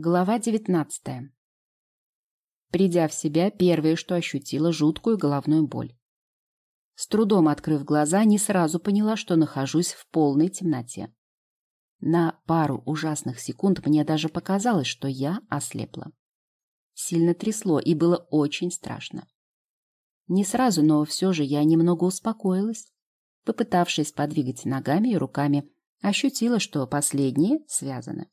Глава девятнадцатая. Придя в себя, первое, что ощутила, жуткую головную боль. С трудом открыв глаза, не сразу поняла, что нахожусь в полной темноте. На пару ужасных секунд мне даже показалось, что я ослепла. Сильно трясло, и было очень страшно. Не сразу, но все же я немного успокоилась. Попытавшись подвигать ногами и руками, ощутила, что последние связаны.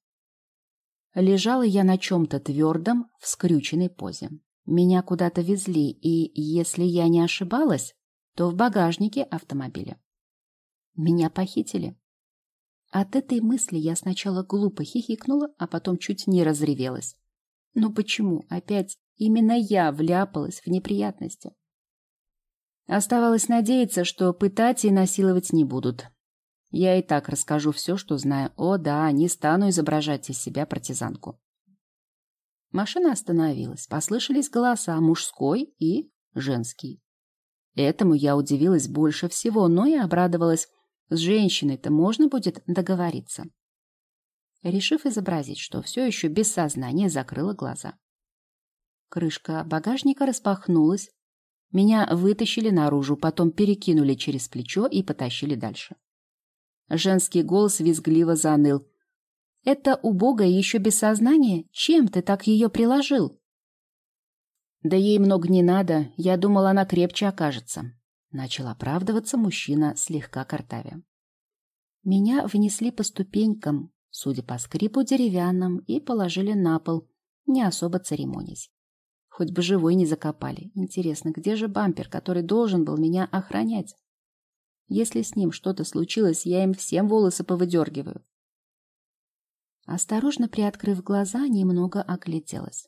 Лежала я на чем-то твердом, в скрюченной позе. Меня куда-то везли, и, если я не ошибалась, то в багажнике автомобиля. Меня похитили. От этой мысли я сначала глупо хихикнула, а потом чуть не разревелась. Ну почему опять именно я вляпалась в неприятности? Оставалось надеяться, что пытать и насиловать не будут. Я и так расскажу все, что знаю. О, да, не стану изображать из себя партизанку. Машина остановилась. Послышались голоса мужской и женский. Этому я удивилась больше всего, но и обрадовалась. С женщиной-то можно будет договориться. Решив изобразить, что все еще без сознания, закрыла глаза. Крышка багажника распахнулась. Меня вытащили наружу, потом перекинули через плечо и потащили дальше. Женский голос визгливо заныл. «Это убогая еще без сознания? Чем ты так ее приложил?» «Да ей много не надо. Я думал, она крепче окажется». Начал оправдываться мужчина слегка картавя. Меня внесли по ступенькам, судя по скрипу деревянным, и положили на пол, не особо церемонясь. Хоть бы живой не закопали. Интересно, где же бампер, который должен был меня охранять? Если с ним что-то случилось, я им всем волосы повыдергиваю. Осторожно приоткрыв глаза, немного огляделась.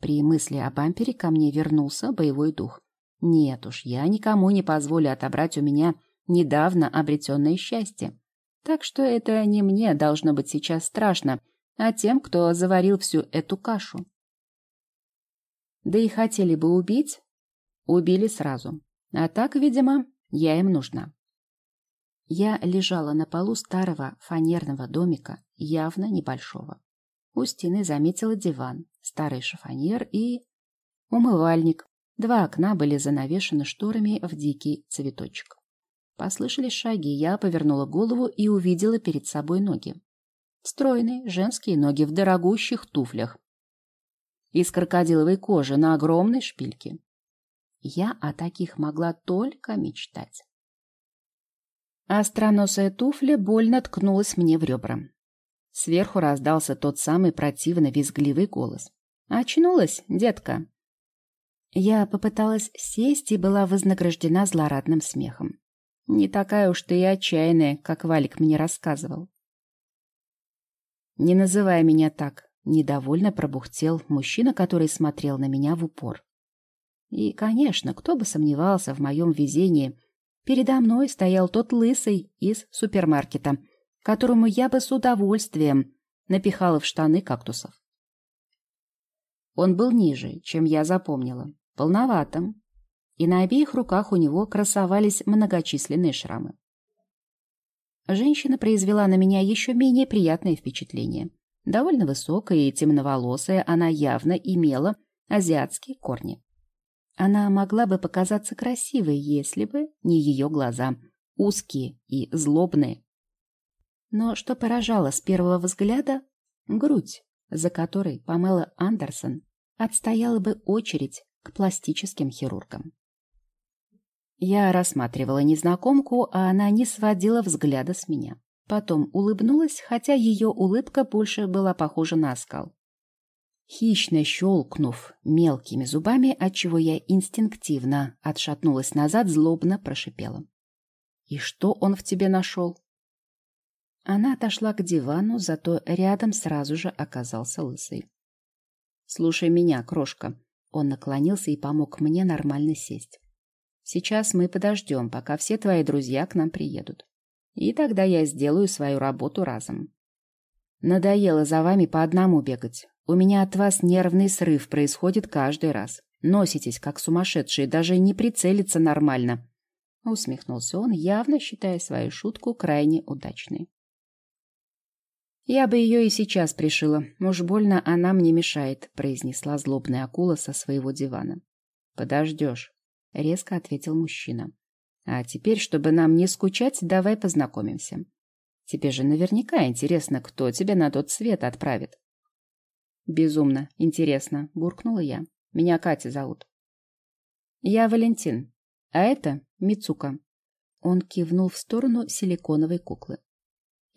При мысли о бампере ко мне вернулся боевой дух. Нет уж, я никому не позволю отобрать у меня недавно обретенное счастье. Так что это не мне должно быть сейчас страшно, а тем, кто заварил всю эту кашу. Да и хотели бы убить, убили сразу. А так, видимо, я им нужна. Я лежала на полу старого фанерного домика, явно небольшого. У стены заметила диван, старый шифоньер и... умывальник. Два окна были занавешены шторами в дикий цветочек. Послышались шаги, я повернула голову и увидела перед собой ноги. Стройные женские ноги в дорогущих туфлях. Из крокодиловой кожи на огромной шпильке. Я о таких могла только мечтать. Остроносая туфля больно ткнулась мне в ребра. Сверху раздался тот самый противно визгливый голос. «Очнулась, детка!» Я попыталась сесть и была вознаграждена злорадным смехом. Не такая уж ты и отчаянная, как Валик мне рассказывал. «Не называй меня так», — недовольно пробухтел мужчина, который смотрел на меня в упор. И, конечно, кто бы сомневался в моем везении — Передо мной стоял тот лысый из супермаркета, которому я бы с удовольствием напихала в штаны кактусов. Он был ниже, чем я запомнила, полноватым, и на обеих руках у него красовались многочисленные шрамы. Женщина произвела на меня еще менее приятное впечатление. Довольно высокая и темноволосая, она явно имела азиатские корни. Она могла бы показаться красивой, если бы не ее глаза, узкие и злобные. Но что поражало с первого взгляда — грудь, за которой Памела Андерсон отстояла бы очередь к пластическим хирургам. Я рассматривала незнакомку, а она не сводила взгляда с меня. Потом улыбнулась, хотя ее улыбка больше была похожа на оскал хищно щелкнув мелкими зубами, отчего я инстинктивно отшатнулась назад, злобно прошипела. «И что он в тебе нашел?» Она отошла к дивану, зато рядом сразу же оказался лысый. «Слушай меня, крошка». Он наклонился и помог мне нормально сесть. «Сейчас мы подождем, пока все твои друзья к нам приедут. И тогда я сделаю свою работу разом. Надоело за вами по одному бегать. У меня от вас нервный срыв происходит каждый раз. Носитесь, как сумасшедшие, даже не прицелиться нормально. Усмехнулся он, явно считая свою шутку крайне удачной. «Я бы ее и сейчас пришила. Уж больно она мне мешает», — произнесла злобная акула со своего дивана. «Подождешь», — резко ответил мужчина. «А теперь, чтобы нам не скучать, давай познакомимся. Тебе же наверняка интересно, кто тебя на тот свет отправит». «Безумно интересно», — буркнула я. «Меня Катя зовут». «Я Валентин, а это Мицука». Он кивнул в сторону силиконовой куклы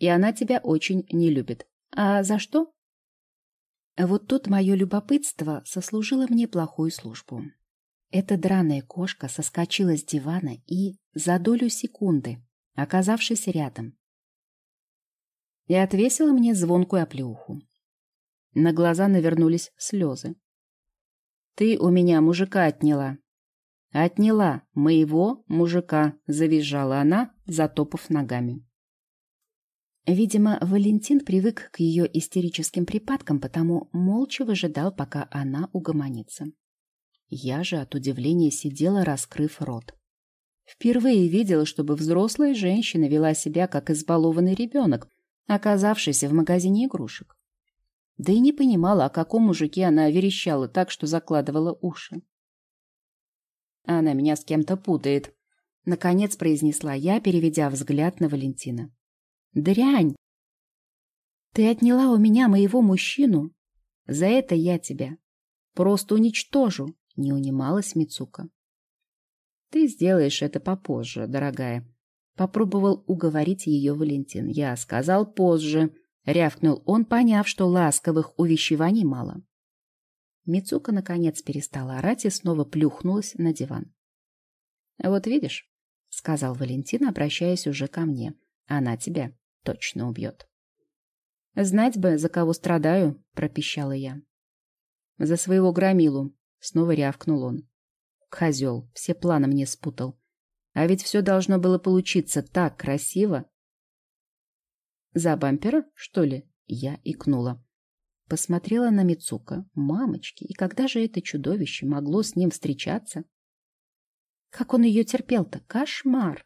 и она тебя очень не любит. А за что? Вот тут мое любопытство сослужило мне плохую службу. Эта драная кошка соскочила с дивана и, за долю секунды, оказавшись рядом, и отвесила мне звонкую оплеуху. На глаза навернулись слезы. «Ты у меня мужика отняла». «Отняла моего мужика», — завизжала она, затопав ногами. Видимо, Валентин привык к ее истерическим припадкам, потому молча выжидал, пока она угомонится. Я же от удивления сидела, раскрыв рот. Впервые видела, чтобы взрослая женщина вела себя, как избалованный ребенок, оказавшийся в магазине игрушек. Да и не понимала, о каком мужике она верещала так, что закладывала уши. «Она меня с кем-то путает», — наконец произнесла я, переведя взгляд на Валентина. Дрянь! Ты отняла у меня моего мужчину. За это я тебя просто уничтожу, не унималась Мицука. Ты сделаешь это попозже, дорогая. Попробовал уговорить ее Валентин. Я сказал позже. Рявкнул он, поняв, что ласковых увещеваний мало. Мицука наконец перестала орать и снова плюхнулась на диван. «Вот видишь», — сказал Валентин, обращаясь уже ко мне, — «она тебя точно убьет. «Знать бы, за кого страдаю», — пропищала я. «За своего громилу», — снова рявкнул он. Козел, все планы мне спутал. А ведь все должно было получиться так красиво. «За бампера, что ли?» — я икнула. Посмотрела на Мицука. Мамочки, и когда же это чудовище могло с ним встречаться? Как он ее терпел-то? Кошмар!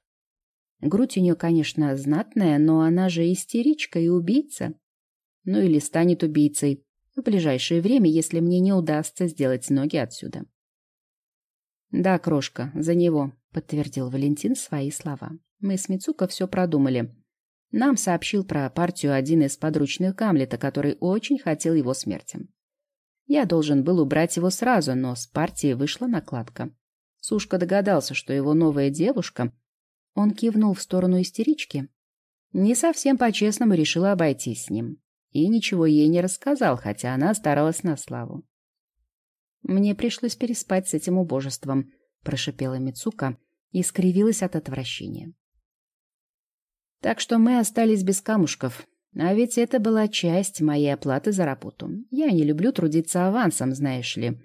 Грудь у нее, конечно, знатная, но она же истеричка и убийца. Ну или станет убийцей в ближайшее время, если мне не удастся сделать ноги отсюда. «Да, крошка, за него», — подтвердил Валентин свои слова. «Мы с Мицуко все продумали. Нам сообщил про партию один из подручных Гамлета, который очень хотел его смерти. Я должен был убрать его сразу, но с партии вышла накладка. Сушка догадался, что его новая девушка он кивнул в сторону истерички. Не совсем по-честному решила обойтись с ним. И ничего ей не рассказал, хотя она старалась на славу. «Мне пришлось переспать с этим убожеством», — прошипела Мицука и скривилась от отвращения. «Так что мы остались без камушков. А ведь это была часть моей оплаты за работу. Я не люблю трудиться авансом, знаешь ли».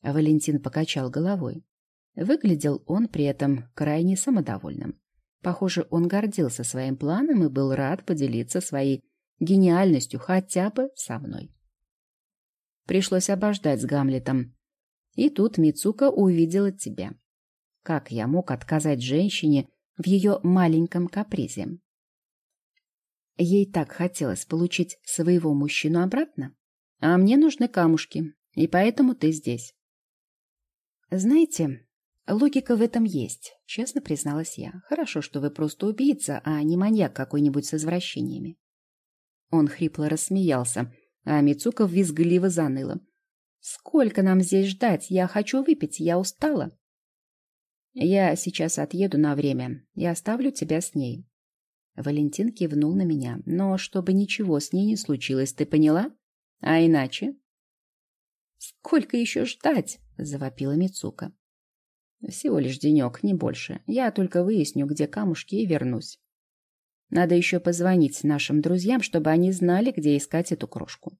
Валентин покачал головой. Выглядел он при этом крайне самодовольным. Похоже, он гордился своим планом и был рад поделиться своей гениальностью хотя бы со мной. Пришлось обождать с Гамлетом. И тут Мицука увидела тебя. Как я мог отказать женщине в ее маленьком капризе? Ей так хотелось получить своего мужчину обратно. А мне нужны камушки, и поэтому ты здесь. Знаете, Логика в этом есть, честно призналась я. Хорошо, что вы просто убийца, а не маньяк какой-нибудь с извращениями. Он хрипло рассмеялся, а Мицука визгливо заныла. «Сколько нам здесь ждать? Я хочу выпить, я устала». «Я сейчас отъеду на время и оставлю тебя с ней». Валентин кивнул на меня. «Но чтобы ничего с ней не случилось, ты поняла? А иначе?» «Сколько еще ждать?» — завопила Мицука. Всего лишь денек, не больше. Я только выясню, где камушки, и вернусь. Надо еще позвонить нашим друзьям, чтобы они знали, где искать эту крошку.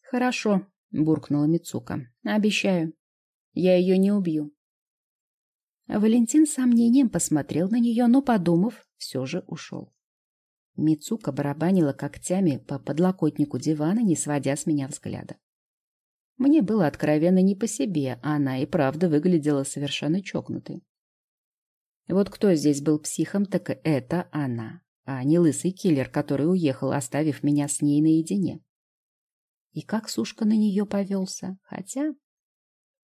Хорошо, буркнула Мицука. Обещаю. Я ее не убью. Валентин с сомнением посмотрел на нее, но, подумав, все же ушел. Мицука барабанила когтями по подлокотнику дивана, не сводя с меня взгляда. Мне было откровенно не по себе, а она и правда выглядела совершенно чокнутой. Вот кто здесь был психом, так это она. а не лысый киллер, который уехал, оставив меня с ней наедине. И как Сушка на нее повелся, хотя...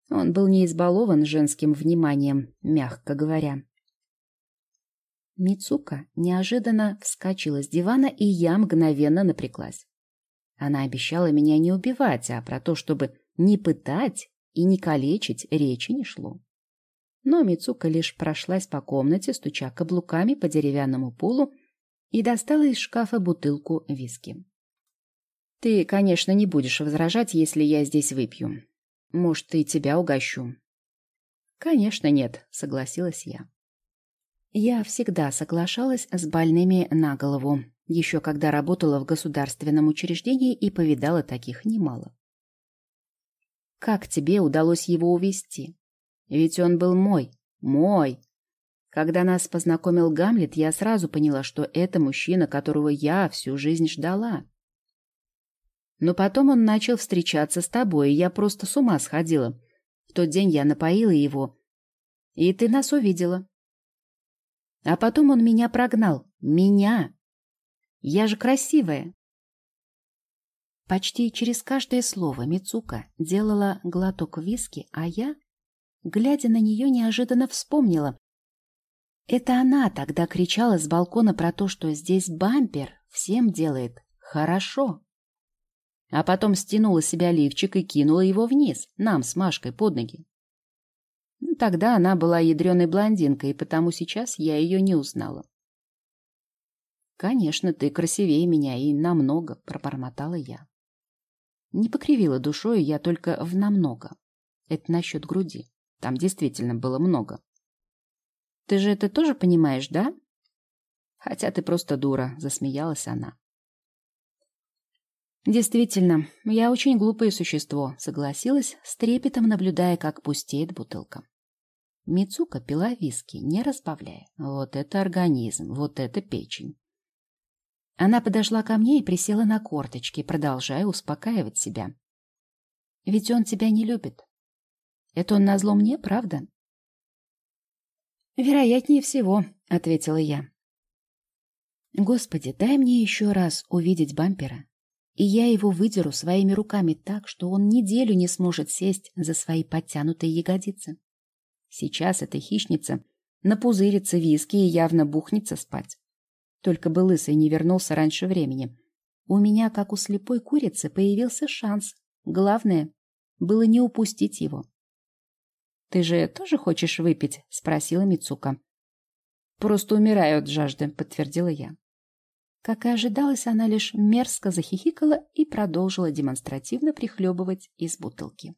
Он был не избалован женским вниманием, мягко говоря. Мицука неожиданно вскочила с дивана, и я мгновенно напряглась. Она обещала меня не убивать, а про то, чтобы не пытать и не калечить, речи не шло. Но Мицука лишь прошлась по комнате, стуча каблуками по деревянному полу, и достала из шкафа бутылку виски. «Ты, конечно, не будешь возражать, если я здесь выпью. Может, и тебя угощу?» «Конечно, нет», — согласилась я. Я всегда соглашалась с больными на голову, еще когда работала в государственном учреждении и повидала таких немало. Как тебе удалось его увести? Ведь он был мой, мой. Когда нас познакомил Гамлет, я сразу поняла, что это мужчина, которого я всю жизнь ждала. Но потом он начал встречаться с тобой, и я просто с ума сходила. В тот день я напоила его, и ты нас увидела. А потом он меня прогнал. Меня! Я же красивая. Почти через каждое слово Мицука делала глоток виски, а я, глядя на нее, неожиданно вспомнила. Это она тогда кричала с балкона про то, что здесь бампер всем делает хорошо. А потом стянула себя лифчик и кинула его вниз, нам с Машкой под ноги. Тогда она была ядреной блондинкой, потому сейчас я ее не узнала. «Конечно, ты красивее меня и намного», — пробормотала я. Не покривила душой я только в намного. Это насчет груди. Там действительно было много. Ты же это тоже понимаешь, да? Хотя ты просто дура, засмеялась она. Действительно, я очень глупое существо, согласилась, с трепетом наблюдая, как пустеет бутылка. Мицука пила виски, не разбавляя. Вот это организм, вот это печень. Она подошла ко мне и присела на корточки, продолжая успокаивать себя. Ведь он тебя не любит. Это он назло мне, правда? Вероятнее всего, ответила я. Господи, дай мне еще раз увидеть бампера, и я его выдеру своими руками так, что он неделю не сможет сесть за свои подтянутые ягодицы. Сейчас эта хищница напузырится виски и явно бухнется спать. Только бы лысый не вернулся раньше времени. У меня, как у слепой курицы, появился шанс. Главное было не упустить его. «Ты же тоже хочешь выпить?» — спросила Мицука. «Просто умираю от жажды», — подтвердила я. Как и ожидалось, она лишь мерзко захихикала и продолжила демонстративно прихлебывать из бутылки.